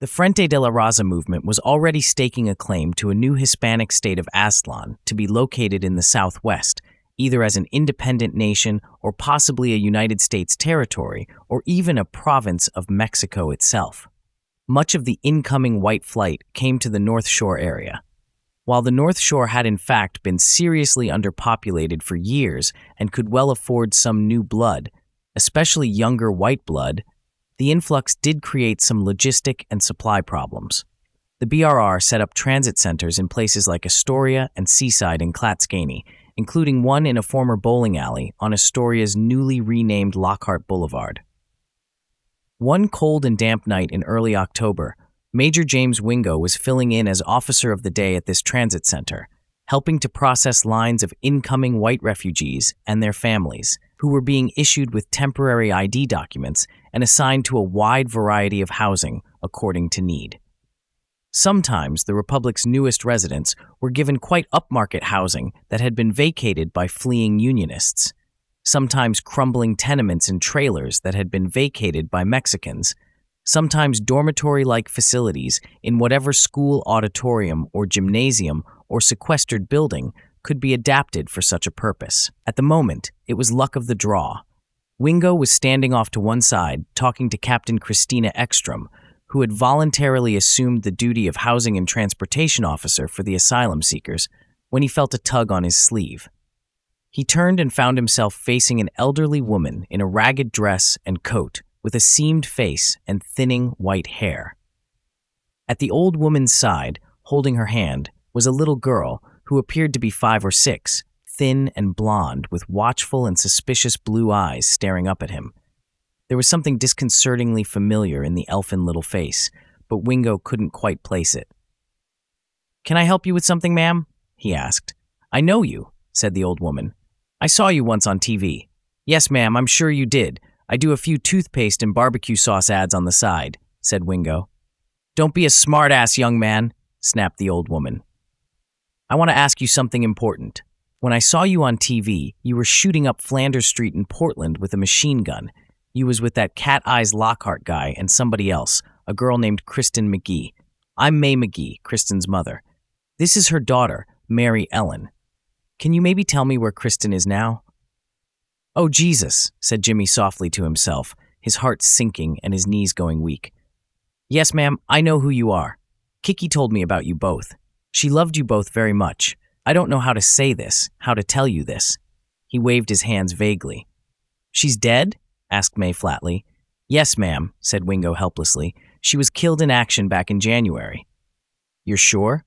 The Frente de la Raza movement was already staking a claim to a new Hispanic state of Aztlan to be located in the southwest, either as an independent nation or possibly a United States territory or even a province of Mexico itself. Much of the incoming white flight came to the North Shore area. While the North Shore had in fact been seriously underpopulated for years and could well afford some new blood, especially younger white blood, the influx did create some logistic and supply problems. The BRR set up transit centers in places like Astoria and Seaside in Clatskanie, including one in a former bowling alley on Astoria's newly renamed Lockhart Boulevard. One cold and damp night in early October, Major James Wingo was filling in as officer of the day at this transit center, helping to process lines of incoming white refugees and their families who were being issued with temporary ID documents and assigned to a wide variety of housing according to need. Sometimes the Republic's newest residents were given quite upmarket housing that had been vacated by fleeing Unionists, sometimes crumbling tenements and trailers that had been vacated by Mexicans, sometimes dormitory like facilities in whatever school auditorium or gymnasium or sequestered building could be adapted for such a purpose. At the moment, it was luck of the draw. Wingo was standing off to one side, talking to Captain Christina Ekstrom, who had voluntarily assumed the duty of housing and transportation officer for the asylum seekers, when he felt a tug on his sleeve. He turned and found himself facing an elderly woman in a ragged dress and coat, with a seamed face and thinning white hair. At the old woman's side, holding her hand, was a little girl who appeared to be five or six, thin and blonde, with watchful and suspicious blue eyes staring up at him. There was something disconcertingly familiar in the elfin little face, but Wingo couldn't quite place it. Can I help you with something, ma'am? he asked. I know you, said the old woman. I saw you once on TV. Yes, ma'am, I'm sure you did. I do a few toothpaste and barbecue sauce ads on the side, said Wingo. Don't be a smartass, young man, snapped the old woman. I want to ask you something important. When I saw you on TV, you were shooting up Flanders Street in Portland with a machine gun. You was with that cat eyes Lockhart guy and somebody else, a girl named Kristen McGee. I'm May McGee, Kristen's mother. This is her daughter, Mary Ellen. Can you maybe tell me where Kristen is now? Oh, Jesus, said Jimmy softly to himself, his heart sinking and his knees going weak. Yes, ma'am, I know who you are. Kiki told me about you both. She loved you both very much. I don't know how to say this, how to tell you this. He waved his hands vaguely. She's dead? asked May flatly. Yes, ma'am, said Wingo helplessly. She was killed in action back in January. You're sure?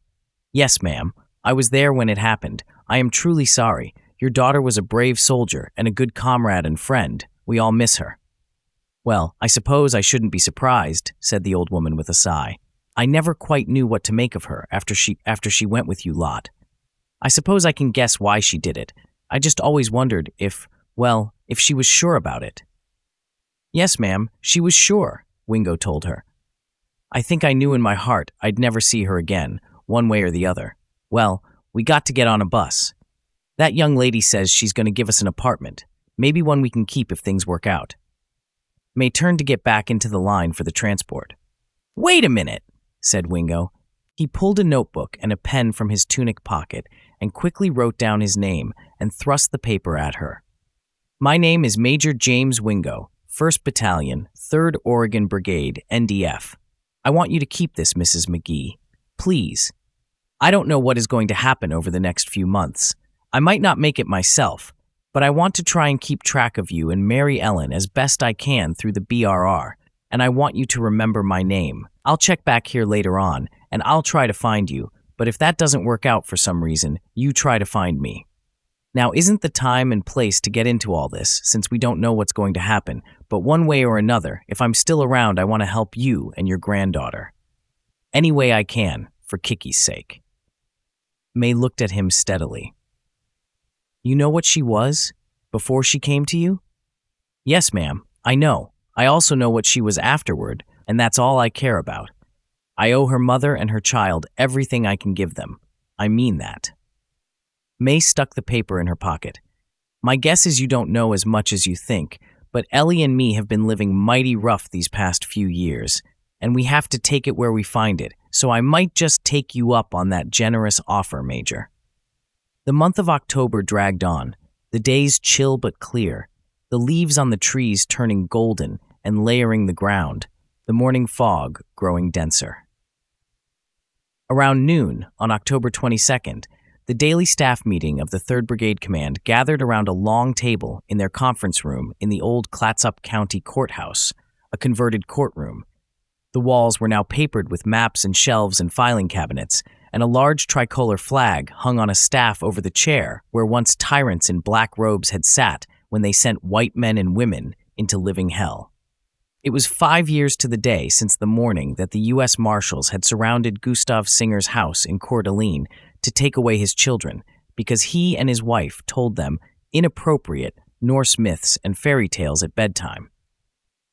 Yes, ma'am. I was there when it happened. I am truly sorry. Your daughter was a brave soldier and a good comrade and friend. We all miss her. Well, I suppose I shouldn't be surprised, said the old woman with a sigh. I never quite knew what to make of her after she after she went with you lot. I suppose I can guess why she did it. I just always wondered if, well, if she was sure about it. Yes, ma'am, she was sure, Wingo told her. I think I knew in my heart I'd never see her again, one way or the other. Well, we got to get on a bus. That young lady says she's going to give us an apartment, maybe one we can keep if things work out. May turned to get back into the line for the transport. Wait a minute, said Wingo. He pulled a notebook and a pen from his tunic pocket and quickly wrote down his name and thrust the paper at her. My name is Major James Wingo, 1st Battalion, 3rd Oregon Brigade, NDF. I want you to keep this, Mrs. McGee. Please. I don't know what is going to happen over the next few months. I might not make it myself, but I want to try and keep track of you and Mary Ellen as best I can through the BRR, and I want you to remember my name. I'll check back here later on, and I'll try to find you, but if that doesn't work out for some reason, you try to find me. Now, isn't the time and place to get into all this, since we don't know what's going to happen, but one way or another, if I'm still around, I want to help you and your granddaughter. Any way I can, for Kiki's sake. May looked at him steadily. You know what she was before she came to you? Yes, ma'am, I know. I also know what she was afterward, and that's all I care about. I owe her mother and her child everything I can give them. I mean that. May stuck the paper in her pocket. My guess is you don't know as much as you think, but Ellie and me have been living mighty rough these past few years, and we have to take it where we find it, so I might just take you up on that generous offer, Major. The month of October dragged on, the days chill but clear, the leaves on the trees turning golden and layering the ground, the morning fog growing denser. Around noon on October 22nd, the daily staff meeting of the 3rd Brigade Command gathered around a long table in their conference room in the old Clatsop County Courthouse, a converted courtroom. The walls were now papered with maps and shelves and filing cabinets, and a large tricolor flag hung on a staff over the chair where once tyrants in black robes had sat when they sent white men and women into living hell. It was five years to the day since the morning that the U.S. Marshals had surrounded Gustav Singer's house in Coeur d'Alene to take away his children because he and his wife told them inappropriate Norse myths and fairy tales at bedtime.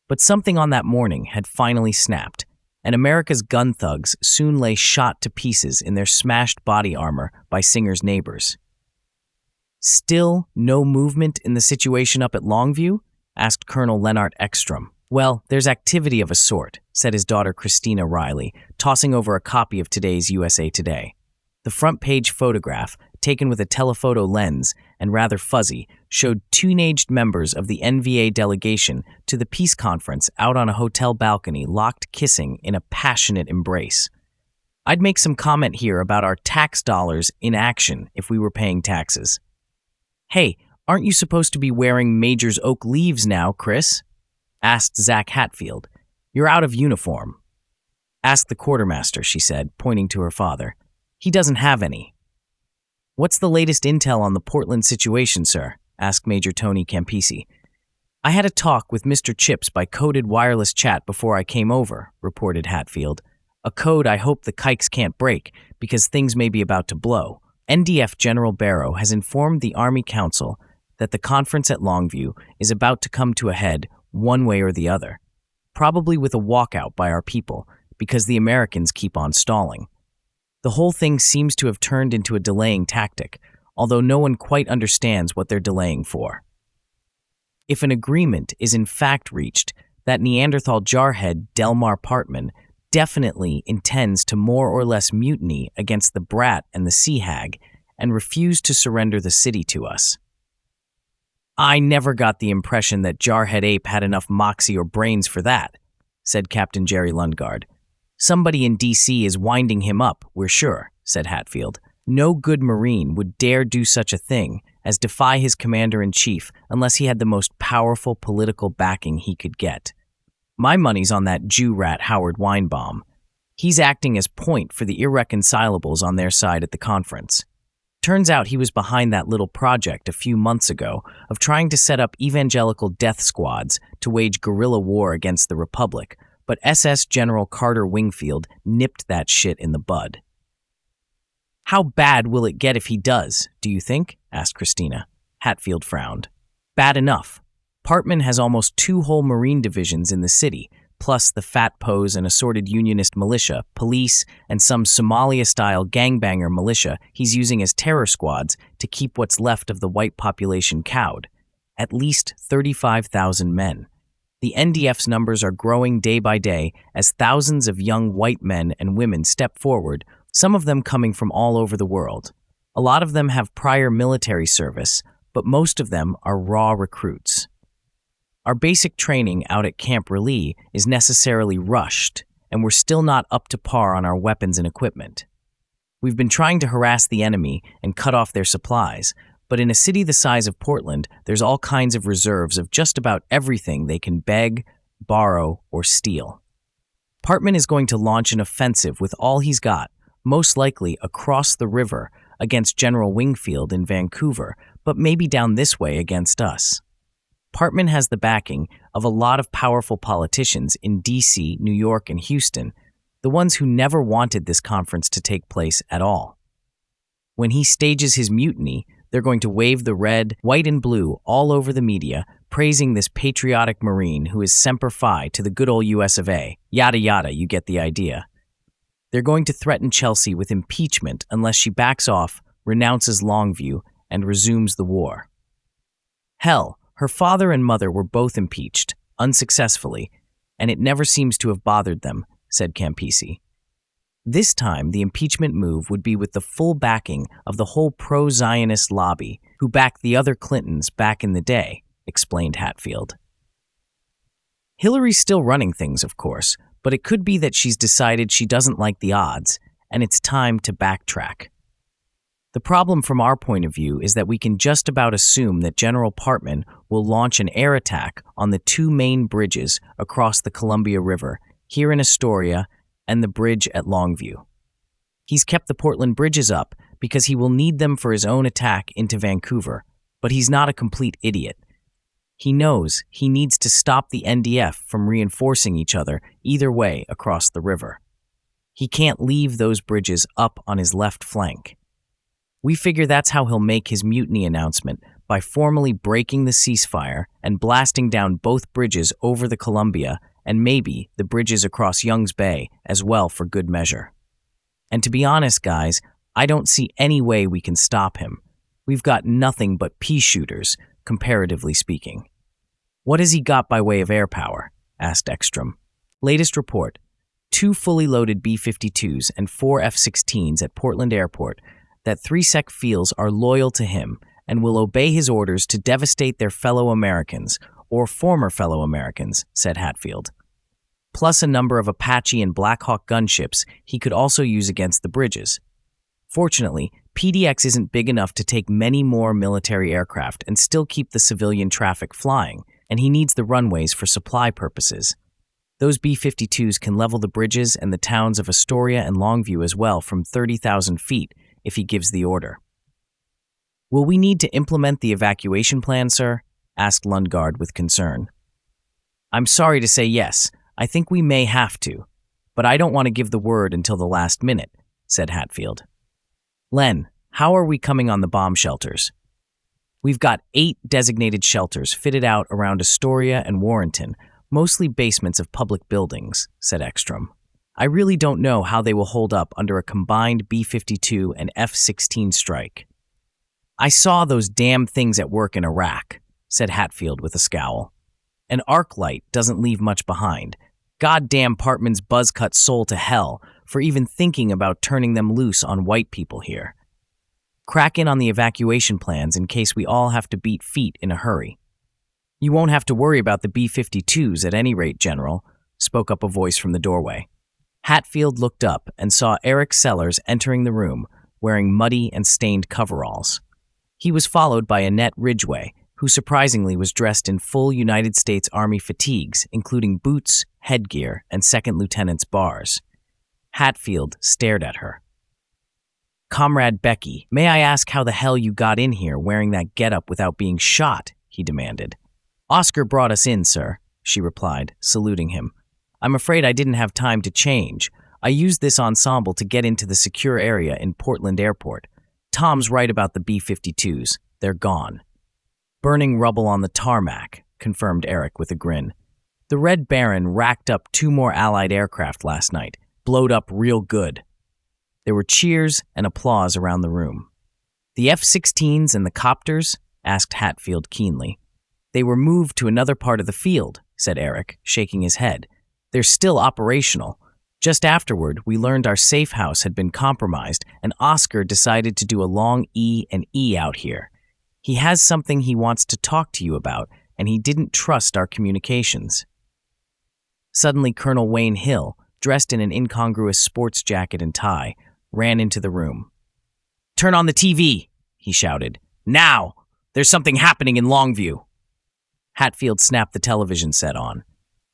But something on that morning had finally snapped, and America's gun thugs soon lay shot to pieces in their smashed body armor by Singer's neighbors. Still no movement in the situation up at Longview? asked Colonel Lennart Ekstrom. Well, there's activity of a sort, said his daughter Christina Riley, tossing over a copy of today's USA Today. The front page photograph, taken with a telephoto lens and rather fuzzy, showed teenaged members of the NVA delegation to the peace conference out on a hotel balcony, locked kissing in a passionate embrace. I'd make some comment here about our tax dollars in action if we were paying taxes. Hey, aren't you supposed to be wearing Major's Oak leaves now, Chris? Asked Zach Hatfield. You're out of uniform. Ask the quartermaster, she said, pointing to her father. He doesn't have any. What's the latest intel on the Portland situation, sir? asked Major Tony Campisi. I had a talk with Mr. Chips by coded wireless chat before I came over, reported Hatfield. A code I hope the kikes can't break because things may be about to blow. NDF General Barrow has informed the Army Council that the conference at Longview is about to come to a head one way or the other, probably with a walkout by our people because the Americans keep on stalling. The whole thing seems to have turned into a delaying tactic, although no one quite understands what they're delaying for. If an agreement is in fact reached, that Neanderthal jarhead Delmar Partman definitely intends to more or less mutiny against the Brat and the Sea Hag and refuse to surrender the city to us. I never got the impression that Jarhead Ape had enough moxie or brains for that, said Captain Jerry Lundgaard. Somebody in D.C. is winding him up, we're sure, said Hatfield. No good Marine would dare do such a thing as defy his commander in chief unless he had the most powerful political backing he could get. My money's on that Jew rat Howard Weinbaum. He's acting as point for the irreconcilables on their side at the conference. Turns out he was behind that little project a few months ago of trying to set up evangelical death squads to wage guerrilla war against the Republic, but SS General Carter Wingfield nipped that shit in the bud. How bad will it get if he does, do you think? asked Christina. Hatfield frowned. Bad enough. Partman has almost two whole Marine divisions in the city, plus the FATPOs and assorted Unionist militia, police, and some Somalia-style gangbanger militia he's using as terror squads to keep what's left of the white population cowed. At least 35,000 men. The NDF's numbers are growing day by day as thousands of young white men and women step forward, some of them coming from all over the world. A lot of them have prior military service, but most of them are raw recruits. Our basic training out at Camp Raleigh is necessarily rushed, and we're still not up to par on our weapons and equipment. We've been trying to harass the enemy and cut off their supplies, but in a city the size of Portland, there's all kinds of reserves of just about everything they can beg, borrow, or steal. Partman is going to launch an offensive with all he's got, most likely across the river against General Wingfield in Vancouver, but maybe down this way against us. Partman has the backing of a lot of powerful politicians in D.C., New York, and Houston, the ones who never wanted this conference to take place at all. When he stages his mutiny, they're going to wave the red, white, and blue all over the media, praising this patriotic Marine who is semper fi to the good old US of A. Yada yada, you get the idea. They're going to threaten Chelsea with impeachment unless she backs off, renounces Longview, and resumes the war. Hell, her father and mother were both impeached, unsuccessfully, and it never seems to have bothered them, said Campisi. This time, the impeachment move would be with the full backing of the whole pro Zionist lobby who backed the other Clintons back in the day, explained Hatfield. Hillary's still running things, of course, but it could be that she's decided she doesn't like the odds, and it's time to backtrack. The problem from our point of view is that we can just about assume that General Partman will launch an air attack on the two main bridges across the Columbia River, here in Astoria, and the bridge at Longview. He's kept the Portland bridges up because he will need them for his own attack into Vancouver, but he's not a complete idiot. He knows he needs to stop the NDF from reinforcing each other either way across the river. He can't leave those bridges up on his left flank. We figure that's how he'll make his mutiny announcement by formally breaking the ceasefire and blasting down both bridges over the Columbia and maybe the bridges across Young's Bay as well for good measure. And to be honest, guys, I don't see any way we can stop him. We've got nothing but pea shooters, comparatively speaking. What has he got by way of air power? asked Ekstrom. Latest report two fully loaded B 52s and four F 16s at Portland Airport that 3 Sec feels are loyal to him and will obey his orders to devastate their fellow Americans, or former fellow Americans, said Hatfield. Plus a number of Apache and Black Hawk gunships he could also use against the bridges. Fortunately, PDX isn't big enough to take many more military aircraft and still keep the civilian traffic flying, and he needs the runways for supply purposes. Those B 52s can level the bridges and the towns of Astoria and Longview as well from 30,000 feet if he gives the order. Will we need to implement the evacuation plan, sir? asked Lundgaard with concern. I'm sorry to say yes, I think we may have to, but I don't want to give the word until the last minute, said Hatfield. Len, how are we coming on the bomb shelters? We've got eight designated shelters fitted out around Astoria and Warrenton, mostly basements of public buildings, said Ekstrom. I really don't know how they will hold up under a combined B 52 and F 16 strike. I saw those damn things at work in Iraq, said Hatfield with a scowl. An arc light doesn't leave much behind. Goddamn Partman's buzz cut soul to hell for even thinking about turning them loose on white people here. Crack in on the evacuation plans in case we all have to beat feet in a hurry. You won't have to worry about the B 52s at any rate, General, spoke up a voice from the doorway. Hatfield looked up and saw Eric Sellers entering the room, wearing muddy and stained coveralls. He was followed by Annette Ridgway, who surprisingly was dressed in full United States Army fatigues, including boots, headgear, and second lieutenant's bars. Hatfield stared at her. Comrade Becky, may I ask how the hell you got in here wearing that getup without being shot? he demanded. Oscar brought us in, sir, she replied, saluting him. I'm afraid I didn't have time to change. I used this ensemble to get into the secure area in Portland Airport. Tom's right about the B 52s. They're gone. Burning rubble on the tarmac, confirmed Eric with a grin. The Red Baron racked up two more Allied aircraft last night, blowed up real good. There were cheers and applause around the room. The F 16s and the copters? asked Hatfield keenly. They were moved to another part of the field, said Eric, shaking his head. They're still operational. Just afterward, we learned our safe house had been compromised, and Oscar decided to do a long E and E out here. He has something he wants to talk to you about, and he didn't trust our communications. Suddenly, Colonel Wayne Hill, dressed in an incongruous sports jacket and tie, ran into the room. Turn on the TV, he shouted. Now! There's something happening in Longview. Hatfield snapped the television set on.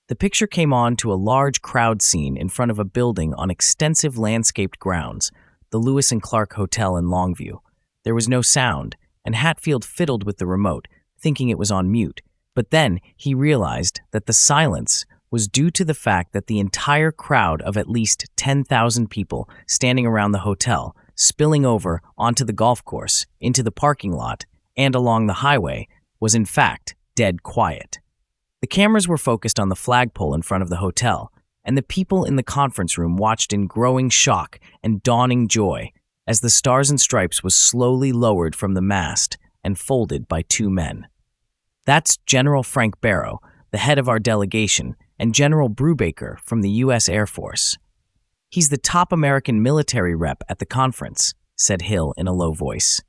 The picture came on to a large crowd scene in front of a building on extensive landscaped grounds, the Lewis and Clark Hotel in Longview. There was no sound, and Hatfield fiddled with the remote, thinking it was on mute. But then he realized that the silence was due to the fact that the entire crowd of at least 10,000 people standing around the hotel, spilling over onto the golf course, into the parking lot, and along the highway, was in fact dead quiet. The cameras were focused on the flagpole in front of the hotel, and the people in the conference room watched in growing shock and dawning joy as the Stars and Stripes was slowly lowered from the mast and folded by two men. That's General Frank Barrow, the head of our delegation, and General Brubaker from the U.S. Air Force. He's the top American military rep at the conference, said Hill in a low voice.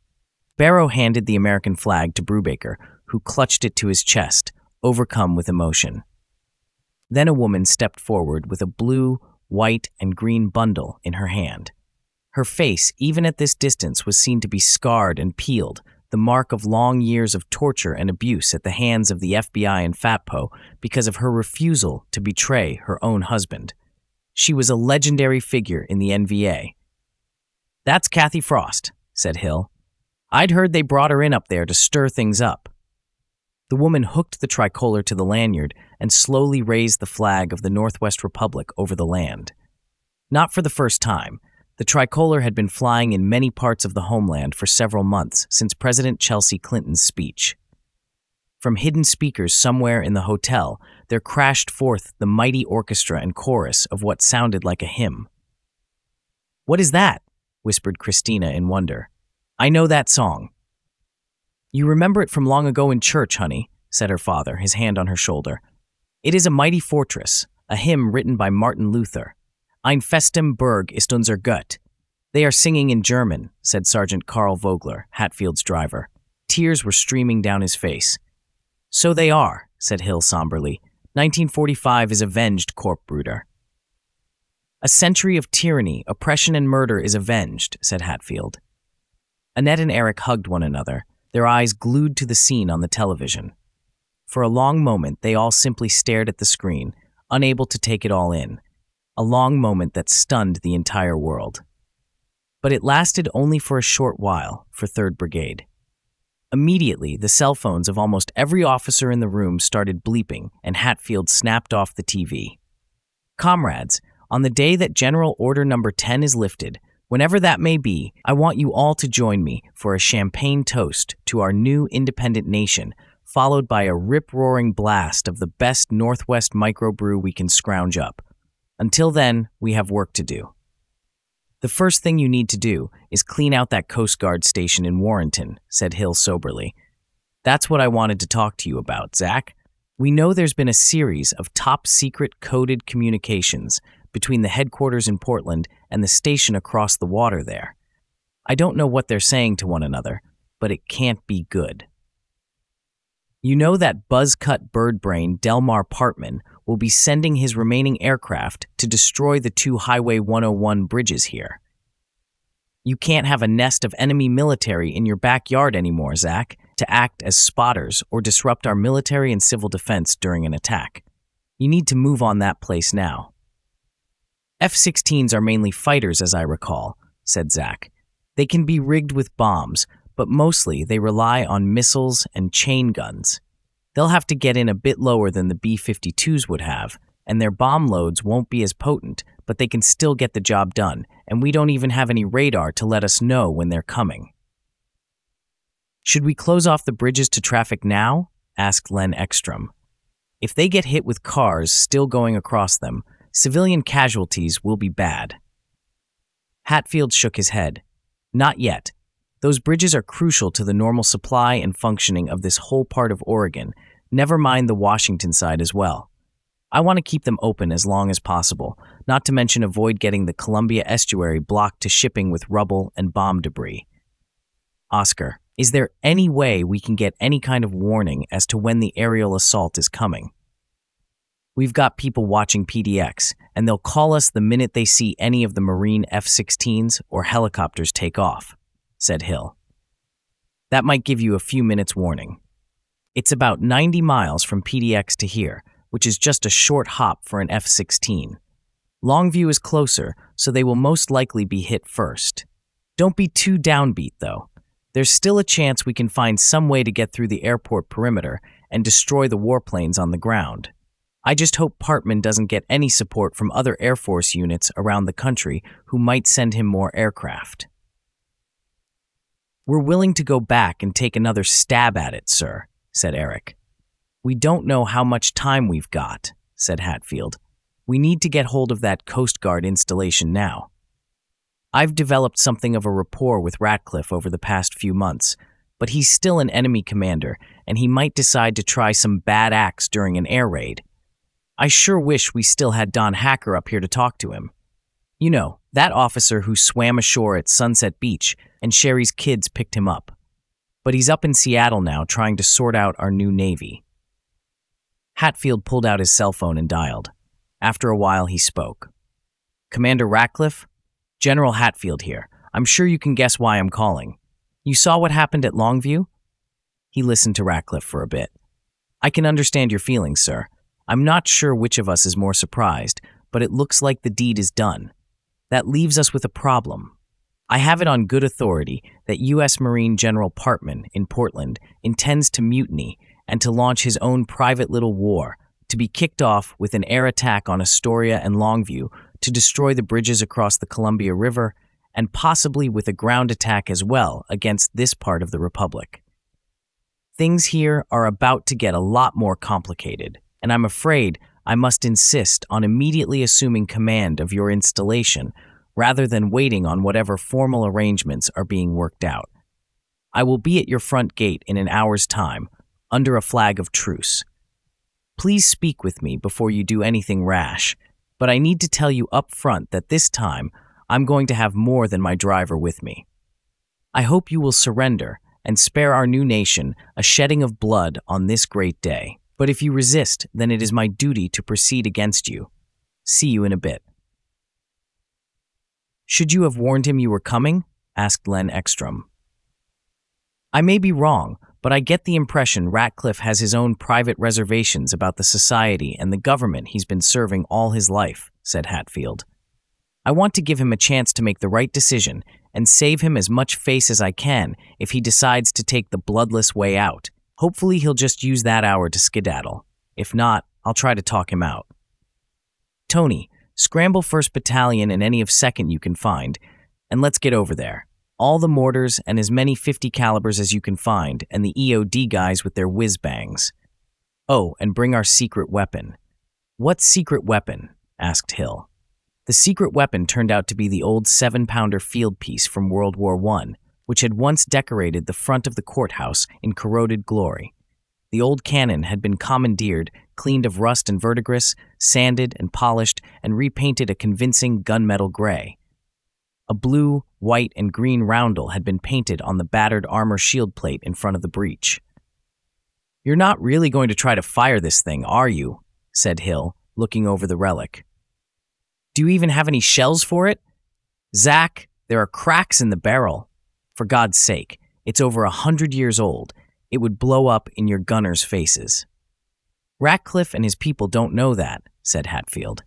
Barrow handed the American flag to Brubaker, who clutched it to his chest, overcome with emotion. Then a woman stepped forward with a blue, white, and green bundle in her hand. Her face, even at this distance, was seen to be scarred and peeled, the mark of long years of torture and abuse at the hands of the FBI and FATPO because of her refusal to betray her own husband. She was a legendary figure in the NVA. That's Kathy Frost, said Hill. I'd heard they brought her in up there to stir things up. The woman hooked the tricolor to the lanyard and slowly raised the flag of the Northwest Republic over the land. Not for the first time, the tricolor had been flying in many parts of the homeland for several months since President Chelsea Clinton's speech. From hidden speakers somewhere in the hotel, there crashed forth the mighty orchestra and chorus of what sounded like a hymn. What is that? whispered Christina in wonder. I know that song. You remember it from long ago in church, honey, said her father, his hand on her shoulder. It is a mighty fortress, a hymn written by Martin Luther. Ein feste Burg ist unser Gott. They are singing in German, said Sergeant Carl Vogler, Hatfield's driver. Tears were streaming down his face. So they are, said Hill somberly. 1945 is avenged, Korpbruder. A century of tyranny, oppression, and murder is avenged, said Hatfield. Annette and Eric hugged one another, their eyes glued to the scene on the television. For a long moment, they all simply stared at the screen, unable to take it all in a long moment that stunned the entire world. But it lasted only for a short while for 3rd Brigade. Immediately, the cell phones of almost every officer in the room started bleeping, and Hatfield snapped off the TV. Comrades, on the day that General Order Number 10 is lifted, whenever that may be, I want you all to join me for a champagne toast to our new independent nation, followed by a rip roaring blast of the best Northwest microbrew we can scrounge up. Until then, we have work to do. The first thing you need to do is clean out that Coast Guard station in Warrenton, said Hill soberly. That's what I wanted to talk to you about, Zach. We know there's been a series of top secret coded communications between the headquarters in Portland and the station across the water there. I don't know what they're saying to one another, but it can't be good. You know that buzz-cut bird brain Delmar Partman will be sending his remaining aircraft to destroy the two Highway 101 bridges here. You can't have a nest of enemy military in your backyard anymore, Zach, to act as spotters or disrupt our military and civil defense during an attack. You need to move on that place now. F 16s are mainly fighters, as I recall, said Zach. They can be rigged with bombs, but mostly they rely on missiles and chain guns. They'll have to get in a bit lower than the B 52s would have, and their bomb loads won't be as potent, but they can still get the job done, and we don't even have any radar to let us know when they're coming. Should we close off the bridges to traffic now? asked Len Ekstrom. If they get hit with cars still going across them, civilian casualties will be bad. Hatfield shook his head. Not yet. Those bridges are crucial to the normal supply and functioning of this whole part of Oregon, never mind the Washington side as well. I want to keep them open as long as possible, not to mention avoid getting the Columbia estuary blocked to shipping with rubble and bomb debris. Oscar, is there any way we can get any kind of warning as to when the aerial assault is coming? We've got people watching PDX, and they'll call us the minute they see any of the Marine F 16s or helicopters take off said Hill. That might give you a few minutes warning. It's about 90 miles from PDX to here, which is just a short hop for an F 16. Longview is closer, so they will most likely be hit first. Don't be too downbeat, though. There's still a chance we can find some way to get through the airport perimeter and destroy the warplanes on the ground. I just hope Partman doesn't get any support from other Air Force units around the country who might send him more aircraft. We're willing to go back and take another stab at it, sir, said Eric. We don't know how much time we've got, said Hatfield. We need to get hold of that Coast Guard installation now. I've developed something of a rapport with Ratcliffe over the past few months, but he's still an enemy commander, and he might decide to try some bad acts during an air raid. I sure wish we still had Don Hacker up here to talk to him. You know, that officer who swam ashore at Sunset Beach and Sherry's kids picked him up. But he's up in Seattle now trying to sort out our new Navy. Hatfield pulled out his cell phone and dialed. After a while, he spoke. Commander Ratcliffe? General Hatfield here. I'm sure you can guess why I'm calling. You saw what happened at Longview? He listened to Ratcliffe for a bit. I can understand your feelings, sir. I'm not sure which of us is more surprised, but it looks like the deed is done. That leaves us with a problem. I have it on good authority that U.S. Marine General Partman in Portland intends to mutiny and to launch his own private little war, to be kicked off with an air attack on Astoria and Longview to destroy the bridges across the Columbia River, and possibly with a ground attack as well against this part of the Republic. Things here are about to get a lot more complicated, and I'm afraid I must insist on immediately assuming command of your installation rather than waiting on whatever formal arrangements are being worked out. I will be at your front gate in an hour's time, under a flag of truce. Please speak with me before you do anything rash, but I need to tell you up front that this time I'm going to have more than my driver with me. I hope you will surrender and spare our new nation a shedding of blood on this great day. But if you resist, then it is my duty to proceed against you. See you in a bit. Should you have warned him you were coming? asked Len Ekstrom. I may be wrong, but I get the impression Ratcliffe has his own private reservations about the society and the government he's been serving all his life, said Hatfield. I want to give him a chance to make the right decision and save him as much face as I can if he decides to take the bloodless way out. Hopefully, he'll just use that hour to skedaddle. If not, I'll try to talk him out. Tony, scramble 1st Battalion and any of 2nd you can find, and let's get over there. All the mortars and as many 50 calibers as you can find, and the EOD guys with their whiz bangs. Oh, and bring our secret weapon. What secret weapon? asked Hill. The secret weapon turned out to be the old seven pounder field piece from World War I, which had once decorated the front of the courthouse in corroded glory. The old cannon had been commandeered, cleaned of rust and verdigris, sanded and polished, and repainted a convincing gunmetal gray. A blue, white, and green roundel had been painted on the battered armor shield plate in front of the breech. You're not really going to try to fire this thing, are you? said Hill, looking over the relic. Do you even have any shells for it? Zack, there are cracks in the barrel. For God's sake, it's over a hundred years old. It would blow up in your gunners' faces. Ratcliffe and his people don't know that, said Hatfield.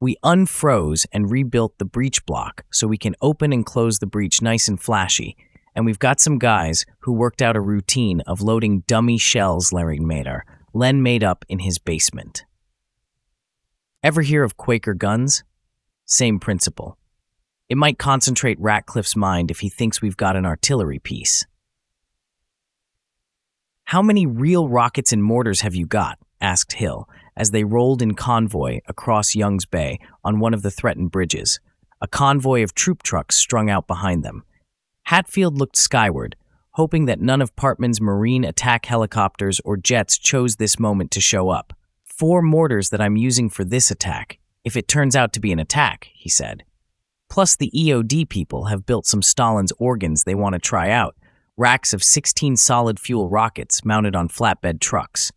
We unfroze and rebuilt the breech block so we can open and close the breech nice and flashy, and we've got some guys who worked out a routine of loading dummy shells Larry Mader, Len made up in his basement. Ever hear of Quaker guns? Same principle. It might concentrate Ratcliffe's mind if he thinks we've got an artillery piece. How many real rockets and mortars have you got? asked Hill as they rolled in convoy across Young's Bay on one of the threatened bridges, a convoy of troop trucks strung out behind them. Hatfield looked skyward, hoping that none of Partman's marine attack helicopters or jets chose this moment to show up. Four mortars that I'm using for this attack, if it turns out to be an attack, he said. Plus, the EOD people have built some Stalin's organs they want to try out racks of 16 solid fuel rockets mounted on flatbed trucks.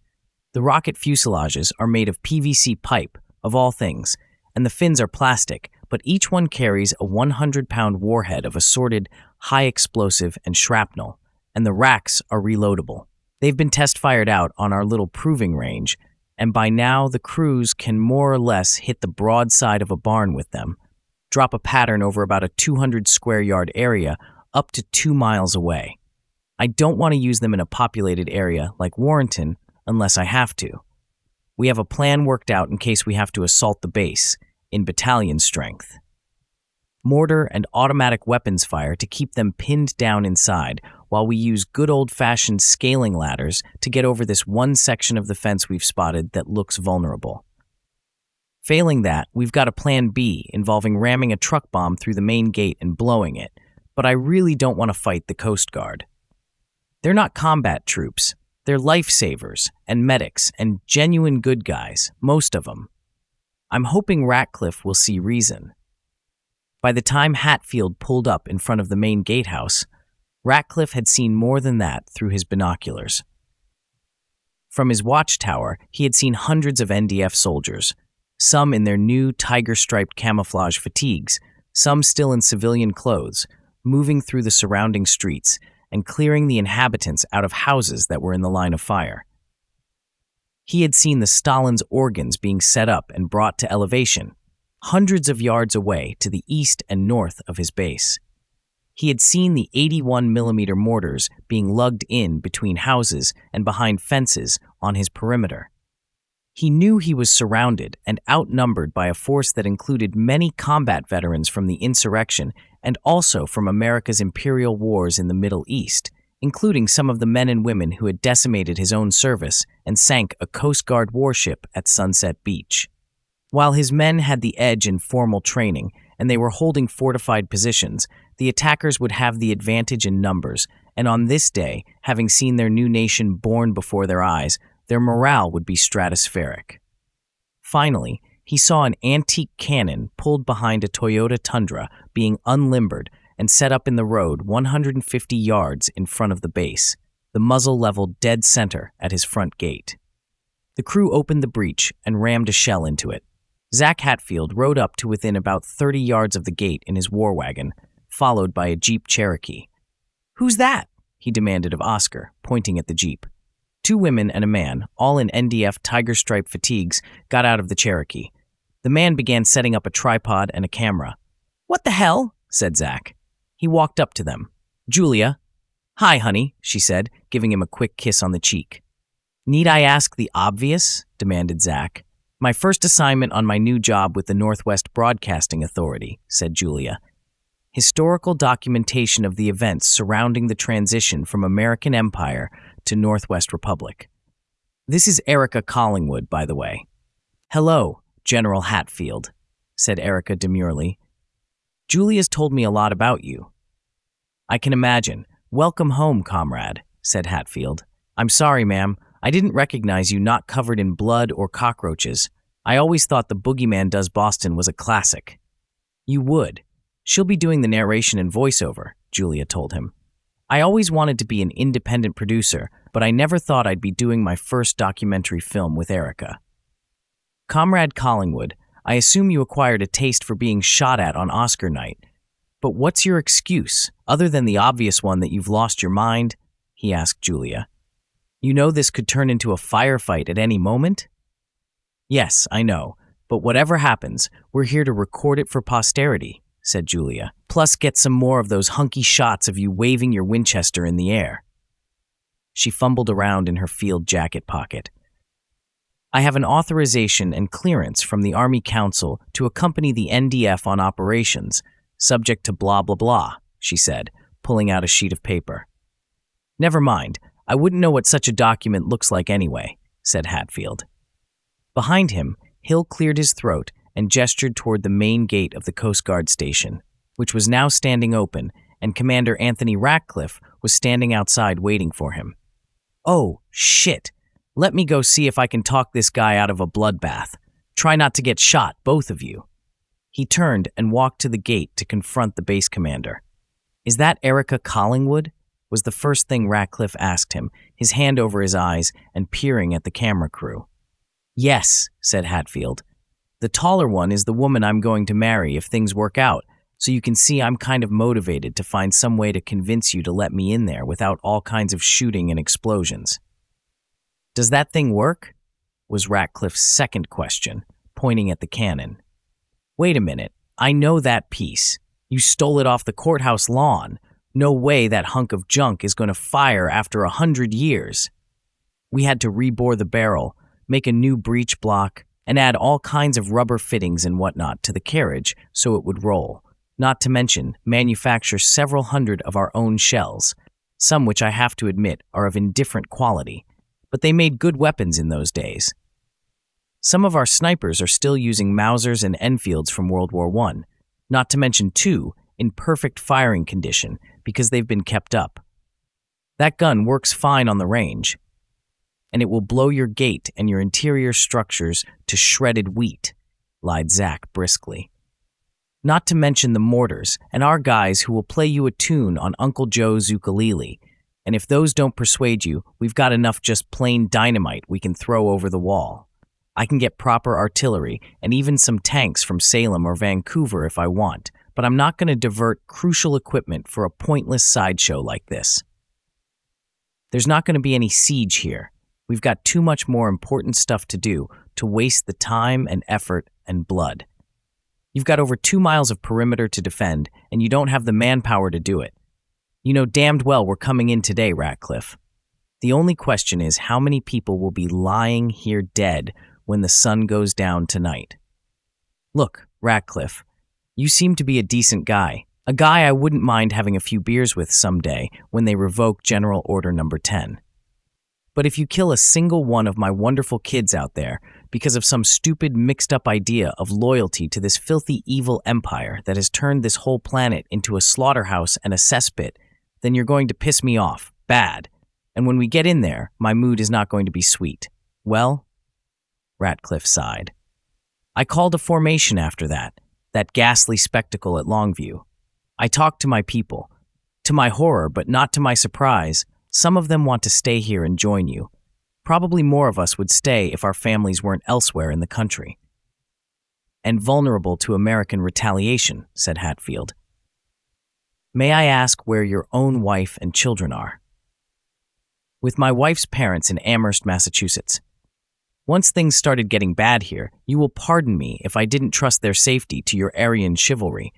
The rocket fuselages are made of PVC pipe, of all things, and the fins are plastic, but each one carries a 100 pound warhead of assorted high explosive and shrapnel, and the racks are reloadable. They've been test fired out on our little proving range, and by now the crews can more or less hit the broadside of a barn with them, drop a pattern over about a 200 square yard area up to two miles away. I don't want to use them in a populated area like Warrenton unless I have to. We have a plan worked out in case we have to assault the base, in battalion strength. Mortar and automatic weapons fire to keep them pinned down inside, while we use good old fashioned scaling ladders to get over this one section of the fence we've spotted that looks vulnerable. Failing that, we've got a plan B involving ramming a truck bomb through the main gate and blowing it, but I really don't want to fight the Coast Guard. They're not combat troops, they're lifesavers and medics and genuine good guys, most of them. I'm hoping Ratcliffe will see reason. By the time Hatfield pulled up in front of the main gatehouse, Ratcliffe had seen more than that through his binoculars. From his watchtower, he had seen hundreds of NDF soldiers, some in their new tiger striped camouflage fatigues, some still in civilian clothes, moving through the surrounding streets and clearing the inhabitants out of houses that were in the line of fire. He had seen the Stalin's organs being set up and brought to elevation, hundreds of yards away to the east and north of his base. He had seen the 81 millimeter mortars being lugged in between houses and behind fences on his perimeter. He knew he was surrounded and outnumbered by a force that included many combat veterans from the insurrection and also from America's imperial wars in the Middle East, including some of the men and women who had decimated his own service and sank a Coast Guard warship at Sunset Beach. While his men had the edge in formal training and they were holding fortified positions, the attackers would have the advantage in numbers, and on this day, having seen their new nation born before their eyes, their morale would be stratospheric. Finally, he saw an antique cannon pulled behind a Toyota Tundra being unlimbered and set up in the road 150 yards in front of the base, the muzzle leveled dead center at his front gate. The crew opened the breech and rammed a shell into it. Zack Hatfield rode up to within about 30 yards of the gate in his war wagon, followed by a Jeep Cherokee. Who's that? he demanded of Oscar, pointing at the Jeep. Two women and a man, all in NDF tiger stripe fatigues, got out of the Cherokee. The man began setting up a tripod and a camera. What the hell? said Zack. He walked up to them. Julia. Hi, honey, she said, giving him a quick kiss on the cheek. Need I ask the obvious? demanded Zack. My first assignment on my new job with the Northwest Broadcasting Authority, said Julia. Historical documentation of the events surrounding the transition from American Empire to Northwest Republic. This is Erica Collingwood, by the way. Hello, General Hatfield, said Erica demurely. Julia's told me a lot about you. I can imagine. Welcome home, comrade, said Hatfield. I'm sorry, ma'am. I didn't recognize you not covered in blood or cockroaches. I always thought The Boogeyman Does Boston was a classic. You would. She'll be doing the narration and voiceover, Julia told him. I always wanted to be an independent producer, but I never thought I'd be doing my first documentary film with Erica. Comrade Collingwood, I assume you acquired a taste for being shot at on Oscar night. But what's your excuse, other than the obvious one that you've lost your mind? He asked Julia. You know this could turn into a firefight at any moment? Yes, I know, but whatever happens, we're here to record it for posterity said Julia. Plus, get some more of those hunky shots of you waving your Winchester in the air. She fumbled around in her field jacket pocket. I have an authorization and clearance from the Army Council to accompany the NDF on operations, subject to blah blah blah, she said, pulling out a sheet of paper. Never mind, I wouldn't know what such a document looks like anyway, said Hatfield. Behind him, Hill cleared his throat and gestured toward the main gate of the Coast Guard station, which was now standing open, and Commander Anthony Ratcliffe was standing outside waiting for him. Oh, shit. Let me go see if I can talk this guy out of a bloodbath. Try not to get shot, both of you. He turned and walked to the gate to confront the base commander. Is that Erica Collingwood? was the first thing Ratcliffe asked him, his hand over his eyes and peering at the camera crew. Yes, said Hatfield. The taller one is the woman I'm going to marry if things work out, so you can see I'm kind of motivated to find some way to convince you to let me in there without all kinds of shooting and explosions. Does that thing work? was Ratcliffe's second question, pointing at the cannon. Wait a minute, I know that piece. You stole it off the courthouse lawn. No way that hunk of junk is going to fire after a hundred years. We had to rebore the barrel, make a new breech block, and add all kinds of rubber fittings and whatnot to the carriage so it would roll, not to mention manufacture several hundred of our own shells, some which I have to admit are of indifferent quality, but they made good weapons in those days. Some of our snipers are still using Mausers and Enfields from World War I, not to mention two in perfect firing condition because they've been kept up. That gun works fine on the range. and it will blow your gate and your interior structures to shredded wheat, lied Zack briskly. Not to mention the mortars and our guys who will play you a tune on Uncle Joe's ukulele. And if those don't persuade you, we've got enough just plain dynamite we can throw over the wall. I can get proper artillery and even some tanks from Salem or Vancouver if I want, but I'm not going to divert crucial equipment for a pointless sideshow like this. There's not going to be any siege here. We've got too much more important stuff to do to waste the time and effort and blood. You've got over two miles of perimeter to defend, and you don't have the manpower to do it. You know damned well we're coming in today, Ratcliffe. The only question is how many people will be lying here dead when the sun goes down tonight. Look, Ratcliffe, you seem to be a decent guy, a guy I wouldn't mind having a few beers with someday when they revoke General Order Number 10. But if you kill a single one of my wonderful kids out there because of some stupid mixed up idea of loyalty to this filthy evil empire that has turned this whole planet into a slaughterhouse and a cesspit, then you're going to piss me off, bad. And when we get in there, my mood is not going to be sweet. Well, Ratcliffe sighed. I called a formation after that, that ghastly spectacle at Longview. I talked to my people. To my horror, but not to my surprise, some of them want to stay here and join you. Probably more of us would stay if our families weren't elsewhere in the country. And vulnerable to American retaliation, said Hatfield. May I ask where your own wife and children are? With my wife's parents in Amherst, Massachusetts. Once things started getting bad here, you will pardon me if I didn't trust their safety to your Aryan chivalry.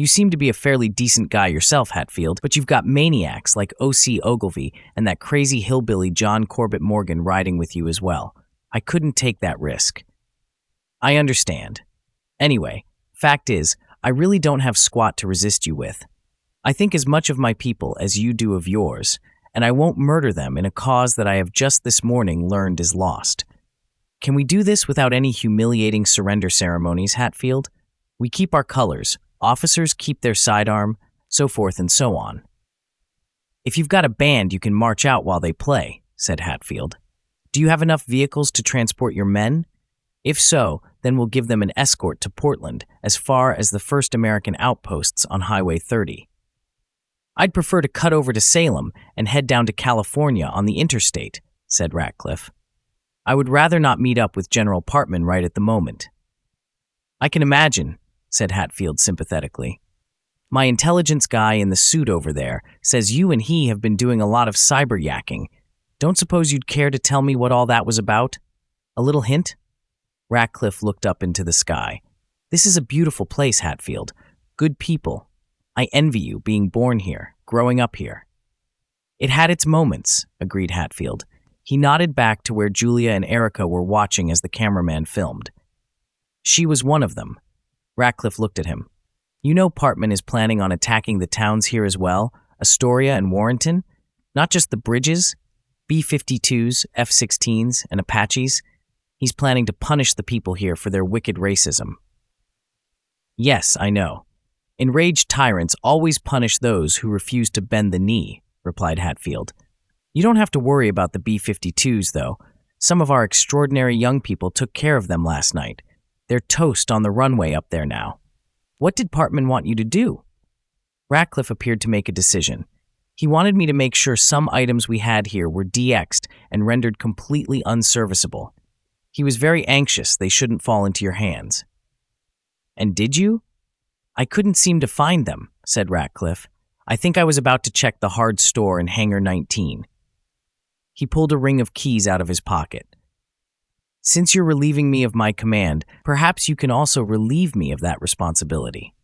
You seem to be a fairly decent guy yourself, Hatfield, but you've got maniacs like O.C. Ogilvy and that crazy hillbilly John Corbett Morgan riding with you as well. I couldn't take that risk. I understand. Anyway, fact is, I really don't have squat to resist you with. I think as much of my people as you do of yours, and I won't murder them in a cause that I have just this morning learned is lost. Can we do this without any humiliating surrender ceremonies, Hatfield? We keep our colors, officers keep their sidearm, so forth and so on. If you've got a band, you can march out while they play, said Hatfield. Do you have enough vehicles to transport your men? If so, then we'll give them an escort to Portland, as far as the first American outposts on Highway 30. I'd prefer to cut over to Salem and head down to California on the interstate, said Ratcliffe. I would rather not meet up with General Partman right at the moment. I can imagine, said Hatfield sympathetically. My intelligence guy in the suit over there says you and he have been doing a lot of cyber yakking. Don't suppose you'd care to tell me what all that was about? A little hint? Ratcliffe looked up into the sky. This is a beautiful place, Hatfield. Good people, I envy you being born here, growing up here. It had its moments, agreed Hatfield. He nodded back to where Julia and Erica were watching as the cameraman filmed. She was one of them. Ratcliffe looked at him. You know Partman is planning on attacking the towns here as well, Astoria and Warrenton? Not just the bridges, B 52s, F 16s, and Apaches. He's planning to punish the people here for their wicked racism. Yes, I know. Enraged tyrants always punish those who refuse to bend the knee, replied Hatfield. You don't have to worry about the B 52s, though. Some of our extraordinary young people took care of them last night. They're toast on the runway up there now. What did Partman want you to do? Ratcliffe appeared to make a decision. He wanted me to make sure some items we had here were DX'd and rendered completely unserviceable. He was very anxious they shouldn't fall into your hands. And did you? I couldn't seem to find them, said Ratcliffe. I think I was about to check the hard store in Hangar 19. He pulled a ring of keys out of his pocket. Since you're relieving me of my command, perhaps you can also relieve me of that responsibility.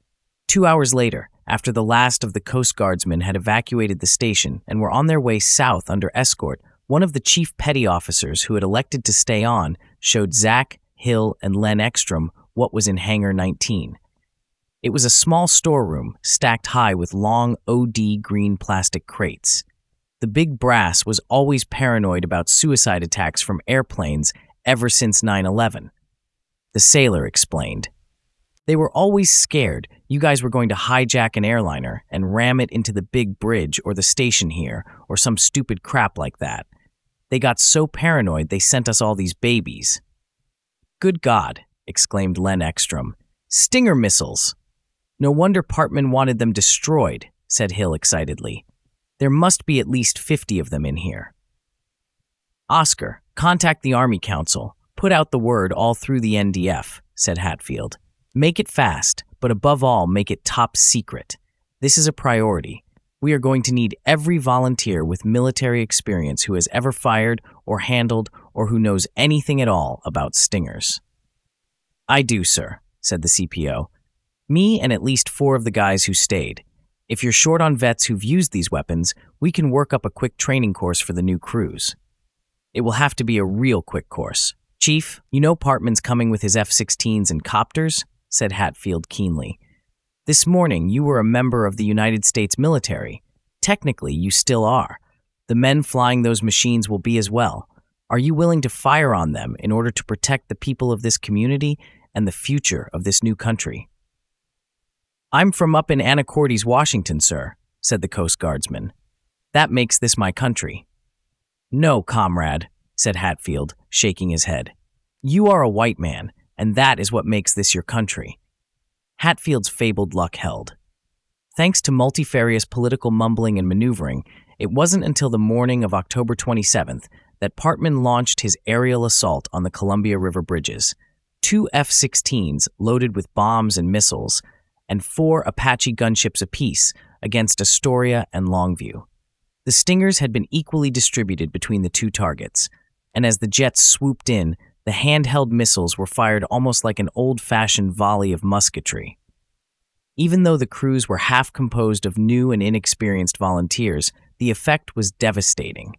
Two hours later, after the last of the Coast Guardsmen had evacuated the station and were on their way south under escort, one of the chief petty officers who had elected to stay on showed Zack, Hill, and Len Ekstrom what was in Hangar 19. It was a small storeroom stacked high with long OD green plastic crates. The big brass was always paranoid about suicide attacks from airplanes ever since 9 11. The sailor explained. They were always scared you guys were going to hijack an airliner and ram it into the big bridge or the station here or some stupid crap like that. They got so paranoid they sent us all these babies. Good God, exclaimed Len Ekstrom. Stinger missiles! No wonder Partman wanted them destroyed, said Hill excitedly. There must be at least 50 of them in here. Oscar, contact the Army Council. Put out the word all through the NDF, said Hatfield. Make it fast, but above all, make it top secret. This is a priority. We are going to need every volunteer with military experience who has ever fired or handled or who knows anything at all about stingers. I do, sir, said the CPO. Me and at least four of the guys who stayed. If you're short on vets who've used these weapons, we can work up a quick training course for the new crews. It will have to be a real quick course. Chief, you know Partman's coming with his F 16s and copters? said Hatfield keenly. This morning, you were a member of the United States military. Technically, you still are. The men flying those machines will be as well. Are you willing to fire on them in order to protect the people of this community and the future of this new country? I'm from up in Anacortes, Washington, sir, said the Coast Guardsman. That makes this my country. No, comrade, said Hatfield, shaking his head. You are a white man, and that is what makes this your country. Hatfield's fabled luck held. Thanks to multifarious political mumbling and maneuvering, it wasn't until the morning of October 27th that Partman launched his aerial assault on the Columbia River bridges. Two F 16s loaded with bombs and missiles, and four Apache gunships apiece against Astoria and Longview. The Stingers had been equally distributed between the two targets, and as the jets swooped in, the handheld missiles were fired almost like an old fashioned volley of musketry. Even though the crews were half composed of new and inexperienced volunteers, the effect was devastating.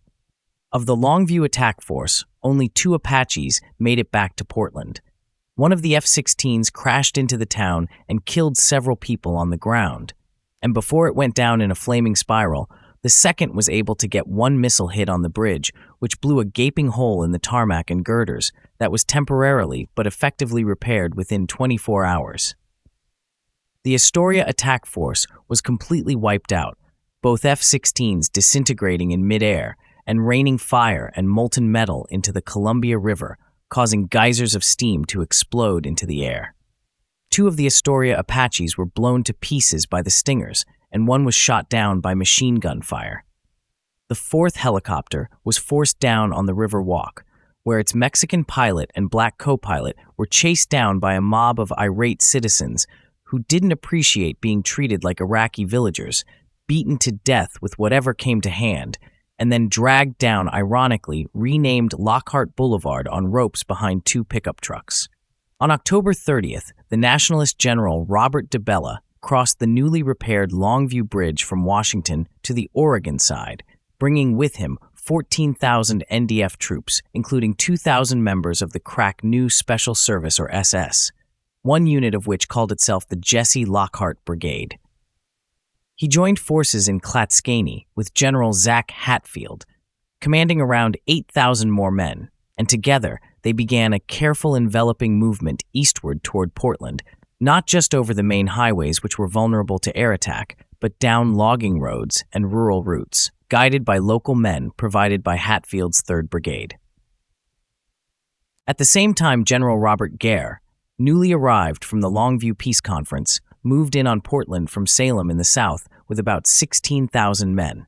Of the Longview attack force, only two Apaches made it back to Portland. One of the F 16s crashed into the town and killed several people on the ground. And before it went down in a flaming spiral, the second was able to get one missile hit on the bridge, which blew a gaping hole in the tarmac and girders that was temporarily but effectively repaired within 24 hours. The Astoria attack force was completely wiped out, both F 16s disintegrating in midair and raining fire and molten metal into the Columbia River, causing geysers of steam to explode into the air. Two of the Astoria Apaches were blown to pieces by the Stingers and one was shot down by machine gun fire. The fourth helicopter was forced down on the River Walk, where its Mexican pilot and black co pilot were chased down by a mob of irate citizens who didn't appreciate being treated like Iraqi villagers, beaten to death with whatever came to hand, and then dragged down, ironically, renamed Lockhart Boulevard on ropes behind two pickup trucks. On October 30th, the Nationalist General Robert DeBella crossed the newly repaired Longview Bridge from Washington to the Oregon side, bringing with him 14,000 NDF troops, including 2,000 members of the crack New Special Service or SS, one unit of which called itself the Jesse Lockhart Brigade. He joined forces in Clatskanie with General Zach Hatfield, commanding around 8,000 more men, and together they began a careful enveloping movement eastward toward Portland not just over the main highways which were vulnerable to air attack, but down logging roads and rural routes, guided by local men provided by Hatfield's 3rd Brigade. At the same time, General Robert Gare, newly arrived from the Longview Peace Conference, moved in on Portland from Salem in the south with about 16,000 men.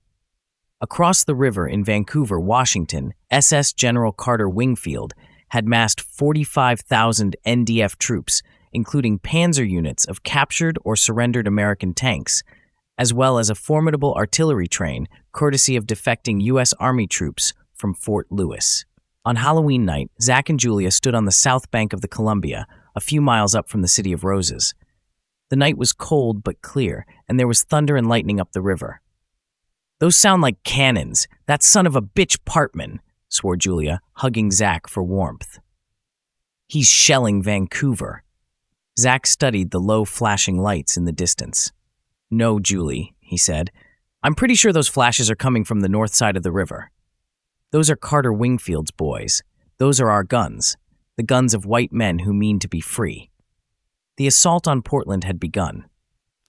Across the river in Vancouver, Washington, SS General Carter Wingfield had massed 45,000 NDF troops including panzer units of captured or surrendered American tanks, as well as a formidable artillery train courtesy of defecting U.S. Army troops from Fort Lewis. On Halloween night, Zach and Julia stood on the south bank of the Columbia, a few miles up from the City of Roses. The night was cold but clear, and there was thunder and lightning up the river. Those sound like cannons. That son of a bitch Partman, swore Julia, hugging Zach for warmth. He's shelling Vancouver. Zack studied the low flashing lights in the distance. No, Julie, he said. I'm pretty sure those flashes are coming from the north side of the river. Those are Carter Wingfield's boys. Those are our guns, the guns of white men who mean to be free. The assault on Portland had begun.